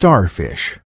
starfish.